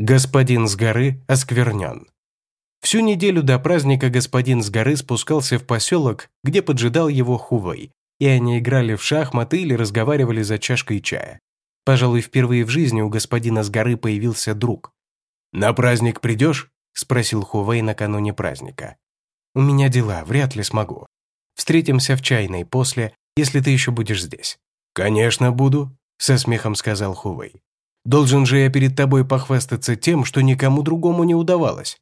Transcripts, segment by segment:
Господин с горы осквернен. Всю неделю до праздника господин с горы спускался в поселок, где поджидал его Хувей, и они играли в шахматы или разговаривали за чашкой чая. Пожалуй, впервые в жизни у господина с горы появился друг. «На праздник придешь?» – спросил Хувей накануне праздника. «У меня дела, вряд ли смогу. Встретимся в чайной после, если ты еще будешь здесь». «Конечно буду», – со смехом сказал Хувей. «Должен же я перед тобой похвастаться тем, что никому другому не удавалось».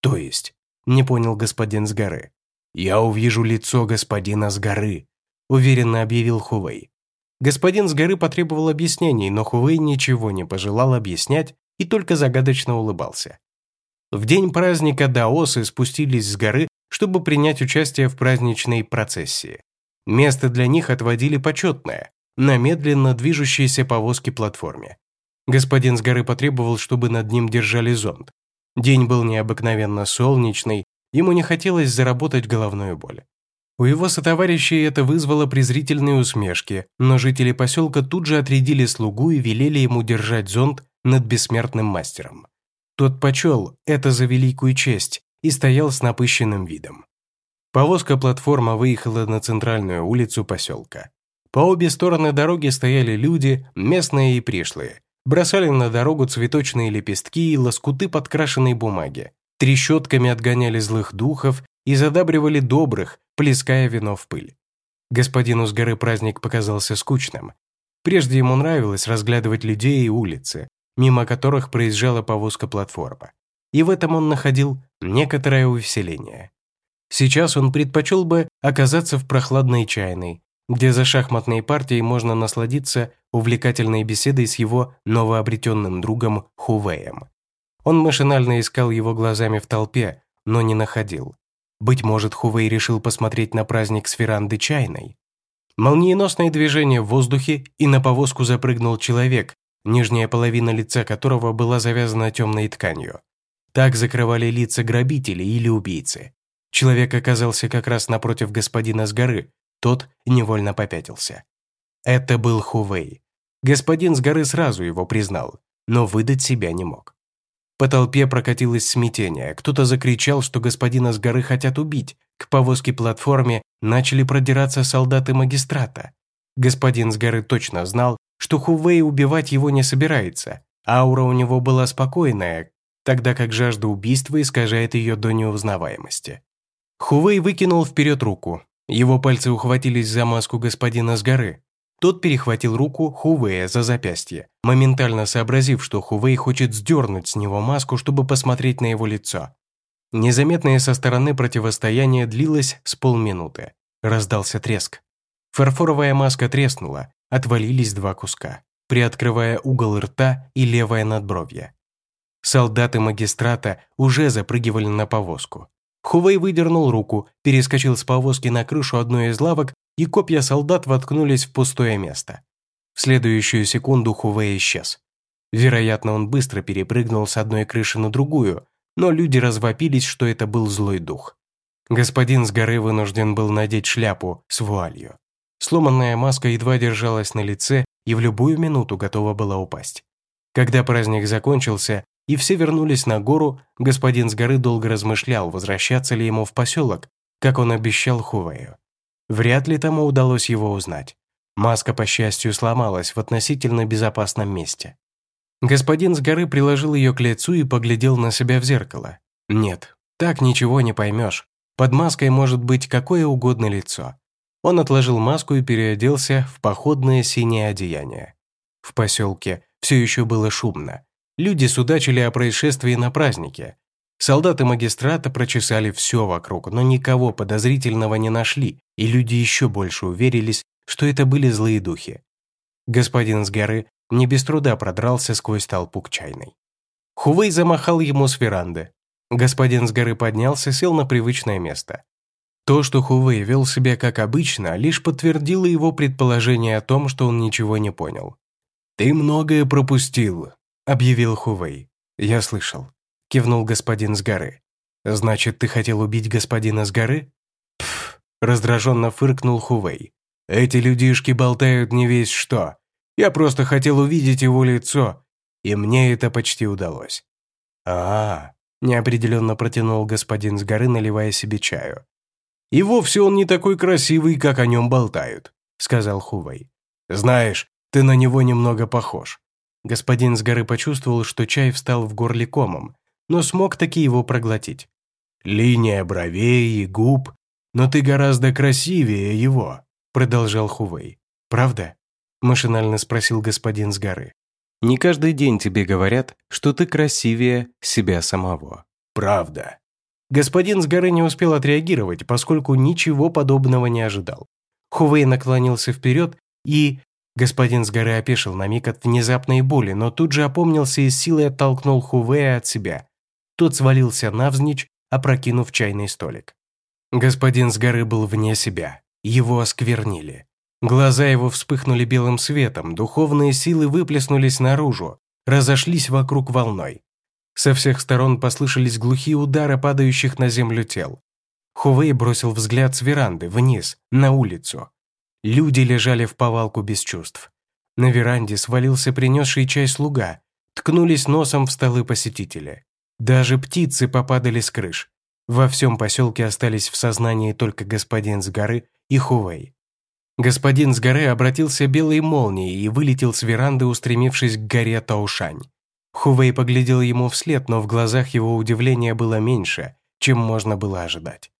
«То есть?» – не понял господин с горы. «Я увижу лицо господина с горы», – уверенно объявил Хувей. Господин с горы потребовал объяснений, но Хувей ничего не пожелал объяснять и только загадочно улыбался. В день праздника даосы спустились с горы, чтобы принять участие в праздничной процессии. Место для них отводили почетное, на медленно движущейся повозке-платформе. Господин с горы потребовал, чтобы над ним держали зонт. День был необыкновенно солнечный, ему не хотелось заработать головную боль. У его сотоварищей это вызвало презрительные усмешки, но жители поселка тут же отрядили слугу и велели ему держать зонт над бессмертным мастером. Тот почел это за великую честь и стоял с напыщенным видом. Повозка-платформа выехала на центральную улицу поселка. По обе стороны дороги стояли люди, местные и пришлые. Бросали на дорогу цветочные лепестки и лоскуты подкрашенной бумаги. Трещотками отгоняли злых духов и задабривали добрых, плеская вино в пыль. Господину с горы праздник показался скучным. Прежде ему нравилось разглядывать людей и улицы, мимо которых проезжала повозка-платформа. И в этом он находил некоторое увеселение. Сейчас он предпочел бы оказаться в прохладной чайной, где за шахматной партией можно насладиться увлекательной беседой с его новообретенным другом Хувеем. Он машинально искал его глазами в толпе, но не находил. Быть может, Хувей решил посмотреть на праздник с веранды чайной. Молниеносное движение в воздухе, и на повозку запрыгнул человек, нижняя половина лица которого была завязана темной тканью. Так закрывали лица грабителей или убийцы. Человек оказался как раз напротив господина с горы, тот невольно попятился. Это был Хувей. Господин с горы сразу его признал, но выдать себя не мог. По толпе прокатилось смятение. Кто-то закричал, что господина с горы хотят убить. К повозке-платформе начали продираться солдаты магистрата. Господин с горы точно знал, что Хувей убивать его не собирается. Аура у него была спокойная, тогда как жажда убийства искажает ее до неузнаваемости. Хувей выкинул вперед руку. Его пальцы ухватились за маску господина с горы. Тот перехватил руку Хувея за запястье, моментально сообразив, что Хувей хочет сдернуть с него маску, чтобы посмотреть на его лицо. Незаметное со стороны противостояние длилось с полминуты. Раздался треск. Фарфоровая маска треснула, отвалились два куска, приоткрывая угол рта и левое надбровье. Солдаты магистрата уже запрыгивали на повозку. Хувей выдернул руку, перескочил с повозки на крышу одной из лавок и копья солдат воткнулись в пустое место. В следующую секунду Хувей исчез. Вероятно, он быстро перепрыгнул с одной крыши на другую, но люди развопились, что это был злой дух. Господин с горы вынужден был надеть шляпу с вуалью. Сломанная маска едва держалась на лице и в любую минуту готова была упасть. Когда праздник закончился и все вернулись на гору, господин с горы долго размышлял, возвращаться ли ему в поселок, как он обещал Хувею. Вряд ли тому удалось его узнать. Маска, по счастью, сломалась в относительно безопасном месте. Господин с горы приложил ее к лицу и поглядел на себя в зеркало. Нет, так ничего не поймешь. Под маской может быть какое угодно лицо. Он отложил маску и переоделся в походное синее одеяние. В поселке все еще было шумно. Люди судачили о происшествии на празднике. Солдаты магистрата прочесали все вокруг, но никого подозрительного не нашли, и люди еще больше уверились, что это были злые духи. Господин с горы не без труда продрался сквозь толпу к чайной. Хувей замахал ему с веранды. Господин с горы поднялся, сел на привычное место. То, что Хувей вел себя как обычно, лишь подтвердило его предположение о том, что он ничего не понял. «Ты многое пропустил», — объявил Хувей. «Я слышал кивнул господин с горы. «Значит, ты хотел убить господина с горы?» «Пф!» – раздраженно фыркнул Хувей. «Эти людишки болтают не весь что. Я просто хотел увидеть его лицо, и мне это почти удалось. а, неопределенно протянул господин с горы, наливая себе чаю. «И вовсе он не такой красивый, как о нем болтают», — сказал Хувей. «Знаешь, ты на него немного похож». Господин с горы почувствовал, что чай встал в горле комом, но смог таки его проглотить. «Линия бровей и губ, но ты гораздо красивее его», — продолжал Хувей. «Правда?» – машинально спросил господин с горы. «Не каждый день тебе говорят, что ты красивее себя самого». «Правда». Господин с горы не успел отреагировать, поскольку ничего подобного не ожидал. Хувей наклонился вперед и... Господин с горы опешил на миг от внезапной боли, но тут же опомнился и с силой оттолкнул Хувея от себя. Тот свалился навзничь, опрокинув чайный столик. Господин с горы был вне себя. Его осквернили. Глаза его вспыхнули белым светом, духовные силы выплеснулись наружу, разошлись вокруг волной. Со всех сторон послышались глухие удары падающих на землю тел. Хувей бросил взгляд с веранды вниз, на улицу. Люди лежали в повалку без чувств. На веранде свалился принесший чай слуга, ткнулись носом в столы посетители. Даже птицы попадали с крыш. Во всем поселке остались в сознании только господин с горы и Хувей. Господин с горы обратился белой молнией и вылетел с веранды, устремившись к горе Таушань. Хувей поглядел ему вслед, но в глазах его удивления было меньше, чем можно было ожидать.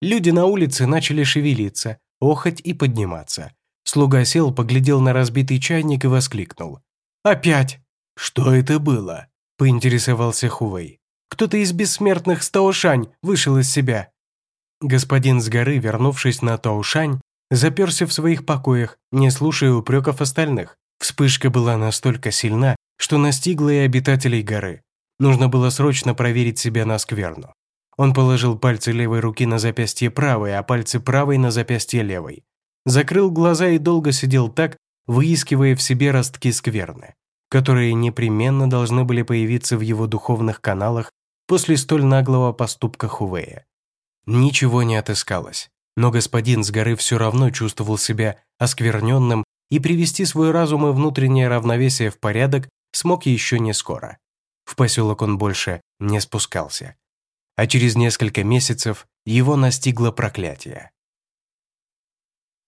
Люди на улице начали шевелиться, охоть и подниматься. Слуга сел, поглядел на разбитый чайник и воскликнул. «Опять!» «Что это было?» – поинтересовался Хувей. Кто-то из бессмертных с Таошань вышел из себя. Господин с горы, вернувшись на Таошань, заперся в своих покоях, не слушая упреков остальных. Вспышка была настолько сильна, что настигла и обитателей горы. Нужно было срочно проверить себя на скверну. Он положил пальцы левой руки на запястье правой, а пальцы правой на запястье левой. Закрыл глаза и долго сидел так, выискивая в себе ростки скверны, которые непременно должны были появиться в его духовных каналах после столь наглого поступка Хувея. Ничего не отыскалось, но господин с горы все равно чувствовал себя оскверненным и привести свой разум и внутреннее равновесие в порядок смог еще не скоро. В поселок он больше не спускался. А через несколько месяцев его настигло проклятие.